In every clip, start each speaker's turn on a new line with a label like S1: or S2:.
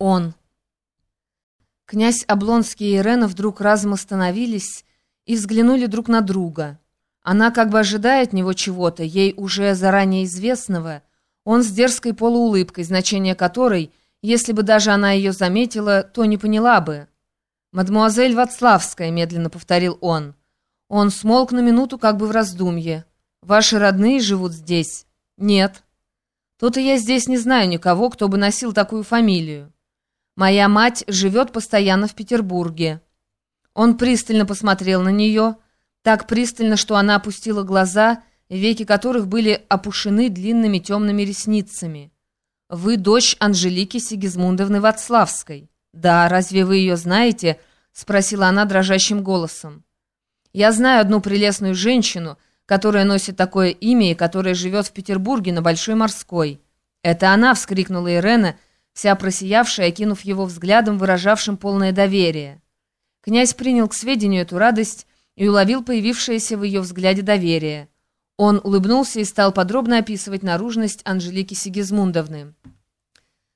S1: Он. Князь Облонский и Ирена вдруг разом остановились и взглянули друг на друга. Она как бы ожидает от него чего-то, ей уже заранее известного, он с дерзкой полуулыбкой, значение которой, если бы даже она ее заметила, то не поняла бы. «Мадемуазель Вацлавская», — медленно повторил он. Он смолк на минуту как бы в раздумье. «Ваши родные живут здесь?» «Нет». «То-то я здесь не знаю никого, кто бы носил такую фамилию». Моя мать живет постоянно в Петербурге». Он пристально посмотрел на нее, так пристально, что она опустила глаза, веки которых были опушены длинными темными ресницами. «Вы дочь Анжелики Сигизмундовны Вацлавской». «Да, разве вы ее знаете?» — спросила она дрожащим голосом. «Я знаю одну прелестную женщину, которая носит такое имя и которая живет в Петербурге на Большой Морской». «Это она!» — вскрикнула Ирена — вся просиявшая, окинув его взглядом, выражавшим полное доверие. Князь принял к сведению эту радость и уловил появившееся в ее взгляде доверие. Он улыбнулся и стал подробно описывать наружность Анжелики Сигизмундовны.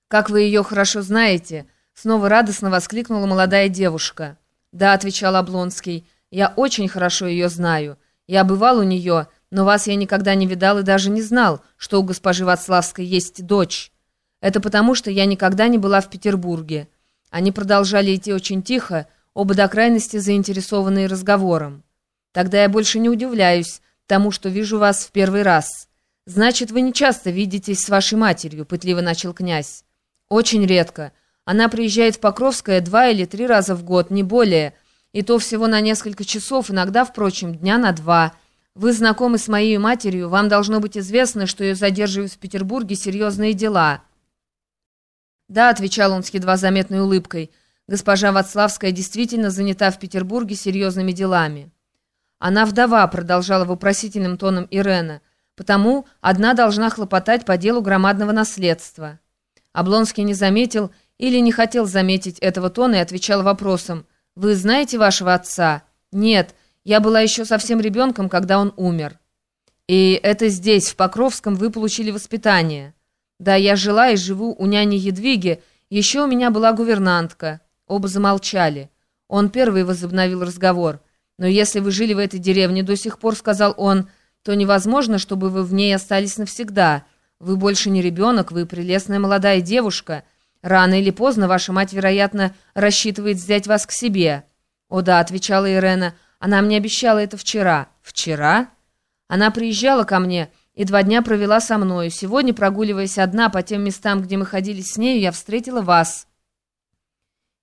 S1: «Как вы ее хорошо знаете!» — снова радостно воскликнула молодая девушка. «Да», — отвечал Облонский, — «я очень хорошо ее знаю. Я бывал у нее, но вас я никогда не видал и даже не знал, что у госпожи Вацлавской есть дочь». Это потому, что я никогда не была в Петербурге. Они продолжали идти очень тихо, оба до крайности заинтересованные разговором. Тогда я больше не удивляюсь тому, что вижу вас в первый раз. Значит, вы не часто видитесь с вашей матерью, пытливо начал князь. Очень редко. Она приезжает в Покровское два или три раза в год, не более, и то всего на несколько часов, иногда, впрочем, дня на два. Вы знакомы с моей матерью, вам должно быть известно, что ее задерживают в Петербурге серьезные дела». «Да», — отвечал он с едва заметной улыбкой, «госпожа Вацлавская действительно занята в Петербурге серьезными делами». «Она вдова», — продолжала вопросительным тоном Ирена, «потому одна должна хлопотать по делу громадного наследства». Облонский не заметил или не хотел заметить этого тона и отвечал вопросом, «Вы знаете вашего отца?» «Нет, я была еще совсем ребенком, когда он умер». «И это здесь, в Покровском, вы получили воспитание?» Да, я жила и живу у няни Едвиги, еще у меня была гувернантка. Оба замолчали. Он первый возобновил разговор. «Но если вы жили в этой деревне до сих пор, — сказал он, — то невозможно, чтобы вы в ней остались навсегда. Вы больше не ребенок, вы прелестная молодая девушка. Рано или поздно ваша мать, вероятно, рассчитывает взять вас к себе». «О да», — отвечала Ирена, — «она мне обещала это вчера». «Вчера?» «Она приезжала ко мне» и два дня провела со мною. Сегодня, прогуливаясь одна по тем местам, где мы ходили с нею, я встретила вас.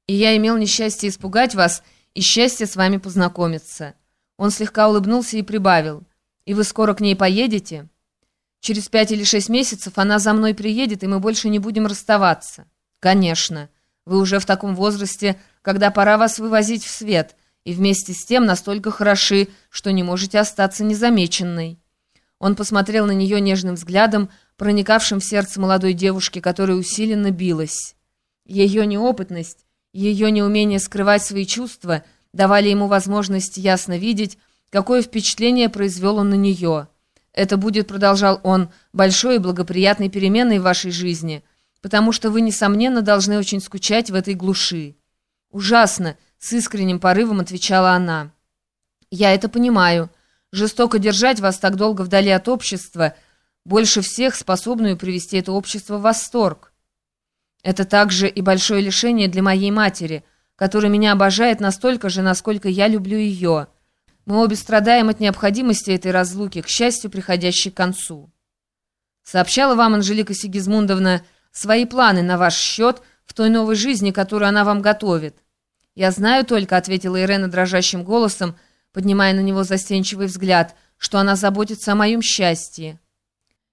S1: И я имел несчастье испугать вас и счастье с вами познакомиться». Он слегка улыбнулся и прибавил. «И вы скоро к ней поедете?» «Через пять или шесть месяцев она за мной приедет, и мы больше не будем расставаться». «Конечно. Вы уже в таком возрасте, когда пора вас вывозить в свет, и вместе с тем настолько хороши, что не можете остаться незамеченной». Он посмотрел на нее нежным взглядом, проникавшим в сердце молодой девушки, которая усиленно билась. Ее неопытность, ее неумение скрывать свои чувства давали ему возможность ясно видеть, какое впечатление произвел он на нее. «Это будет, — продолжал он, — большой и благоприятной переменой в вашей жизни, потому что вы, несомненно, должны очень скучать в этой глуши». «Ужасно!» — с искренним порывом отвечала она. «Я это понимаю». Жестоко держать вас так долго вдали от общества, больше всех способную привести это общество в восторг. Это также и большое лишение для моей матери, которая меня обожает настолько же, насколько я люблю ее. Мы обе страдаем от необходимости этой разлуки, к счастью, приходящей к концу. Сообщала вам Анжелика Сигизмундовна свои планы на ваш счет в той новой жизни, которую она вам готовит. «Я знаю только», — ответила Ирена дрожащим голосом, — поднимая на него застенчивый взгляд, что она заботится о моем счастье.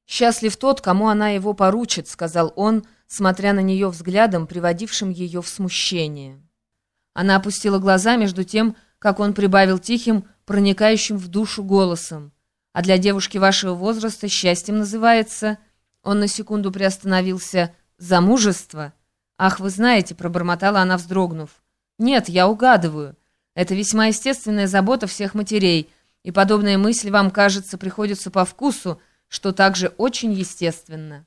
S1: «Счастлив тот, кому она его поручит», — сказал он, смотря на нее взглядом, приводившим ее в смущение. Она опустила глаза между тем, как он прибавил тихим, проникающим в душу голосом. «А для девушки вашего возраста счастьем называется...» Он на секунду приостановился. «Замужество?» «Ах, вы знаете», — пробормотала она, вздрогнув. «Нет, я угадываю. Это весьма естественная забота всех матерей, и подобная мысль вам, кажется, приходится по вкусу, что также очень естественно.